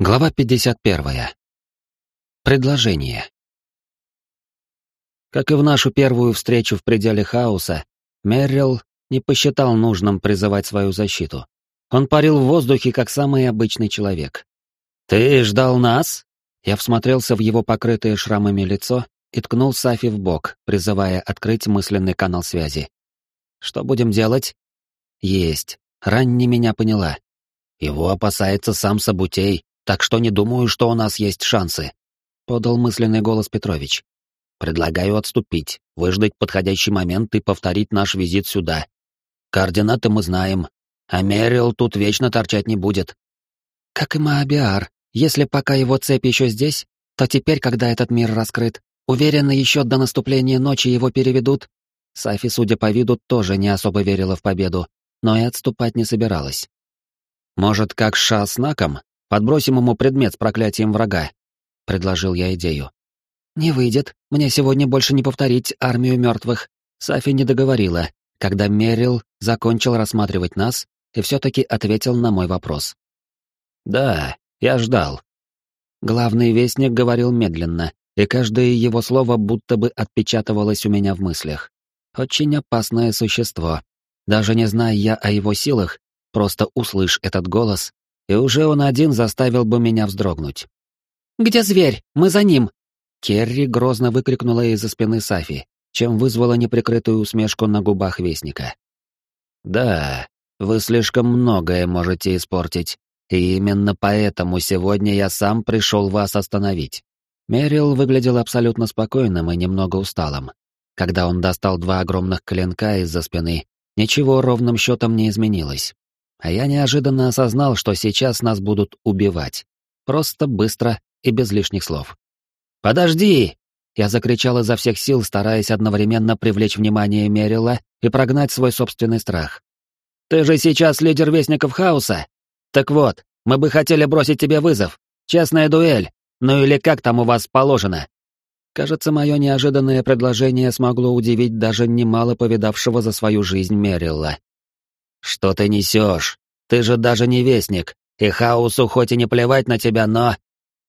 Глава 51. Предложение. Как и в нашу первую встречу в пределе хаоса, Меррил не посчитал нужным призывать свою защиту. Он парил в воздухе, как самый обычный человек. «Ты ждал нас?» Я всмотрелся в его покрытое шрамами лицо и ткнул Сафи в бок, призывая открыть мысленный канал связи. «Что будем делать?» «Есть. Ранни меня поняла. Его опасается сам Сабутей, так что не думаю, что у нас есть шансы», — подал мысленный голос Петрович. «Предлагаю отступить, выждать подходящий момент и повторить наш визит сюда. Координаты мы знаем, а Мерил тут вечно торчать не будет». «Как и Маабиар, если пока его цепь еще здесь, то теперь, когда этот мир раскрыт, уверенно еще до наступления ночи его переведут». Сафи, судя по виду, тоже не особо верила в победу, но и отступать не собиралась. «Может, как с Шааснаком? Подбросим ему предмет с проклятием врага», — предложил я идею. «Не выйдет. Мне сегодня больше не повторить армию мертвых». Сафи не договорила, когда Мерил закончил рассматривать нас и все-таки ответил на мой вопрос. «Да, я ждал». Главный вестник говорил медленно, и каждое его слово будто бы отпечатывалось у меня в мыслях. Очень опасное существо. Даже не зная я о его силах, просто услышь этот голос, и уже он один заставил бы меня вздрогнуть. «Где зверь? Мы за ним!» Керри грозно выкрикнула из-за спины Сафи, чем вызвала неприкрытую усмешку на губах Вестника. «Да, вы слишком многое можете испортить, и именно поэтому сегодня я сам пришел вас остановить». Мерил выглядел абсолютно спокойным и немного усталым. Когда он достал два огромных клинка из-за спины, ничего ровным счетом не изменилось. А я неожиданно осознал, что сейчас нас будут убивать. Просто, быстро и без лишних слов. «Подожди!» Я закричал изо всех сил, стараясь одновременно привлечь внимание Мерила и прогнать свой собственный страх. «Ты же сейчас лидер Вестников Хаоса! Так вот, мы бы хотели бросить тебе вызов. Честная дуэль. Ну или как там у вас положено?» Кажется, мое неожиданное предложение смогло удивить даже немало повидавшего за свою жизнь Мерилла. «Что ты несешь? Ты же даже не вестник, и хаосу хоть и не плевать на тебя, но...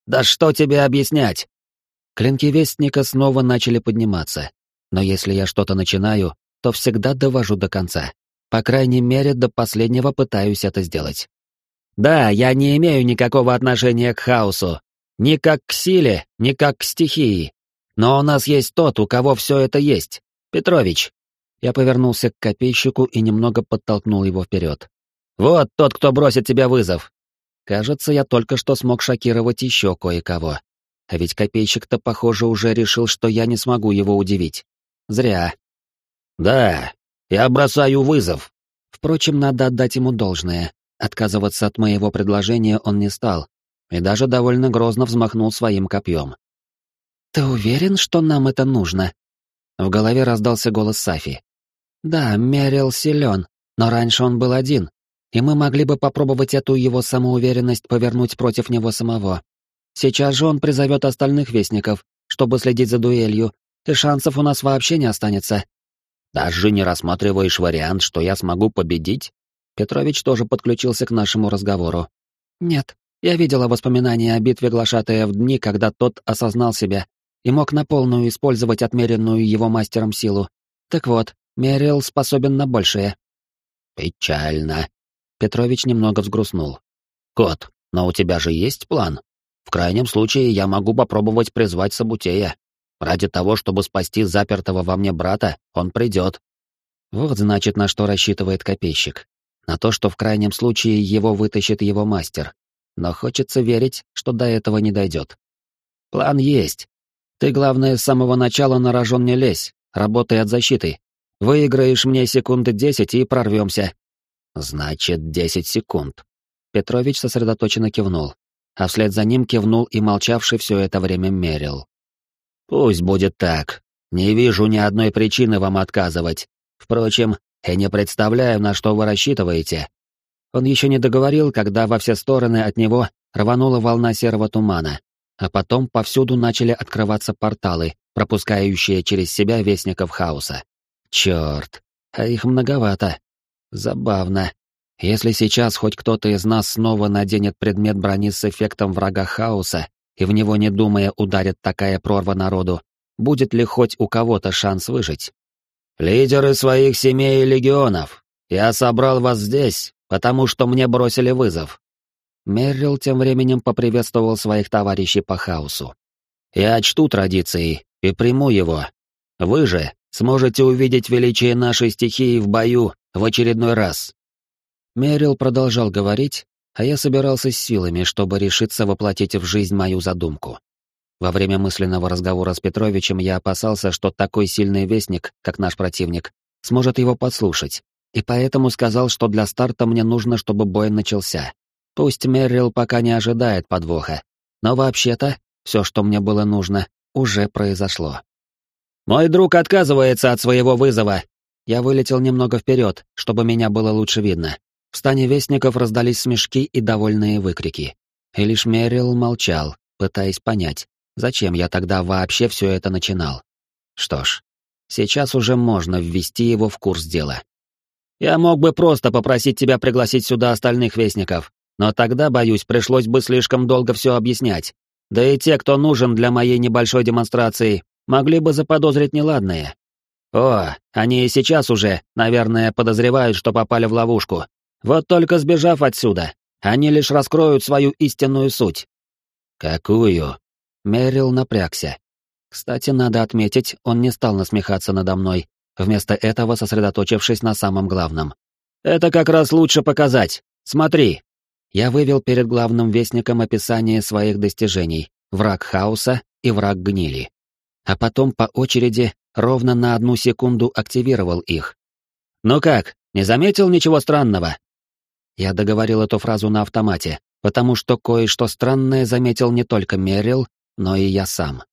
Да что тебе объяснять?» Клинки вестника снова начали подниматься, но если я что-то начинаю, то всегда довожу до конца. По крайней мере, до последнего пытаюсь это сделать. Да, я не имею никакого отношения к хаосу, ни как к силе, ни как к стихии. Но у нас есть тот, у кого все это есть. Петрович, я повернулся к копейщику и немного подтолкнул его вперед. «Вот тот, кто бросит тебе вызов!» Кажется, я только что смог шокировать еще кое-кого. А ведь копейщик-то, похоже, уже решил, что я не смогу его удивить. Зря. «Да, я бросаю вызов!» Впрочем, надо отдать ему должное. Отказываться от моего предложения он не стал, и даже довольно грозно взмахнул своим копьем. «Ты уверен, что нам это нужно?» В голове раздался голос Сафи. Да, Мерил силен, но раньше он был один, и мы могли бы попробовать эту его самоуверенность повернуть против него самого. Сейчас же он призовет остальных вестников, чтобы следить за дуэлью, и шансов у нас вообще не останется. Даже не рассматриваешь вариант, что я смогу победить? Петрович тоже подключился к нашему разговору. Нет, я видела воспоминания о битве глашатая в дни, когда тот осознал себя и мог на полную использовать отмеренную его мастером силу. Так вот, Мерил способен на большее. Печально. Петрович немного взгрустнул. Кот, но у тебя же есть план? В крайнем случае я могу попробовать призвать Сабутея. Ради того, чтобы спасти запертого во мне брата, он придет. Вот значит, на что рассчитывает копейщик. На то, что в крайнем случае его вытащит его мастер. Но хочется верить, что до этого не дойдет. План есть. Ты, главное, с самого начала на рожон не лезь, работай от защиты. Выиграешь мне секунды десять и прорвемся. Значит, десять секунд. Петрович сосредоточенно кивнул, а вслед за ним кивнул и молчавший все это время мерил. Пусть будет так. Не вижу ни одной причины вам отказывать. Впрочем, я не представляю, на что вы рассчитываете. Он еще не договорил, когда во все стороны от него рванула волна серого тумана, а потом повсюду начали открываться порталы, пропускающие через себя вестников хаоса. Черт, а их многовато. Забавно. Если сейчас хоть кто-то из нас снова наденет предмет брони с эффектом врага хаоса и в него не думая ударит такая прорва народу, будет ли хоть у кого-то шанс выжить? Лидеры своих семей и легионов, я собрал вас здесь, потому что мне бросили вызов. Меррил тем временем поприветствовал своих товарищей по хаосу. Я чту традиции и приму его. Вы же сможете увидеть величие нашей стихии в бою в очередной раз. Мерил продолжал говорить, а я собирался с силами, чтобы решиться воплотить в жизнь мою задумку. Во время мысленного разговора с Петровичем я опасался, что такой сильный вестник, как наш противник, сможет его подслушать, и поэтому сказал, что для старта мне нужно, чтобы бой начался. Пусть Меррил пока не ожидает подвоха, но вообще-то все, что мне было нужно, уже произошло. «Мой друг отказывается от своего вызова!» Я вылетел немного вперед, чтобы меня было лучше видно. В стане вестников раздались смешки и довольные выкрики. И лишь Мерил молчал, пытаясь понять, зачем я тогда вообще все это начинал. Что ж, сейчас уже можно ввести его в курс дела. Я мог бы просто попросить тебя пригласить сюда остальных вестников, но тогда, боюсь, пришлось бы слишком долго все объяснять. Да и те, кто нужен для моей небольшой демонстрации, могли бы заподозрить неладное. О, они и сейчас уже, наверное, подозревают, что попали в ловушку. Вот только сбежав отсюда, они лишь раскроют свою истинную суть. Какую? Мерил напрягся. Кстати, надо отметить, он не стал насмехаться надо мной, вместо этого сосредоточившись на самом главном. Это как раз лучше показать. Смотри. Я вывел перед главным вестником описание своих достижений, враг хаоса и враг гнили. А потом по очереди ровно на одну секунду активировал их. «Ну как, не заметил ничего странного?» Я договорил эту фразу на автомате, потому что кое-что странное заметил не только Мерил, но и я сам.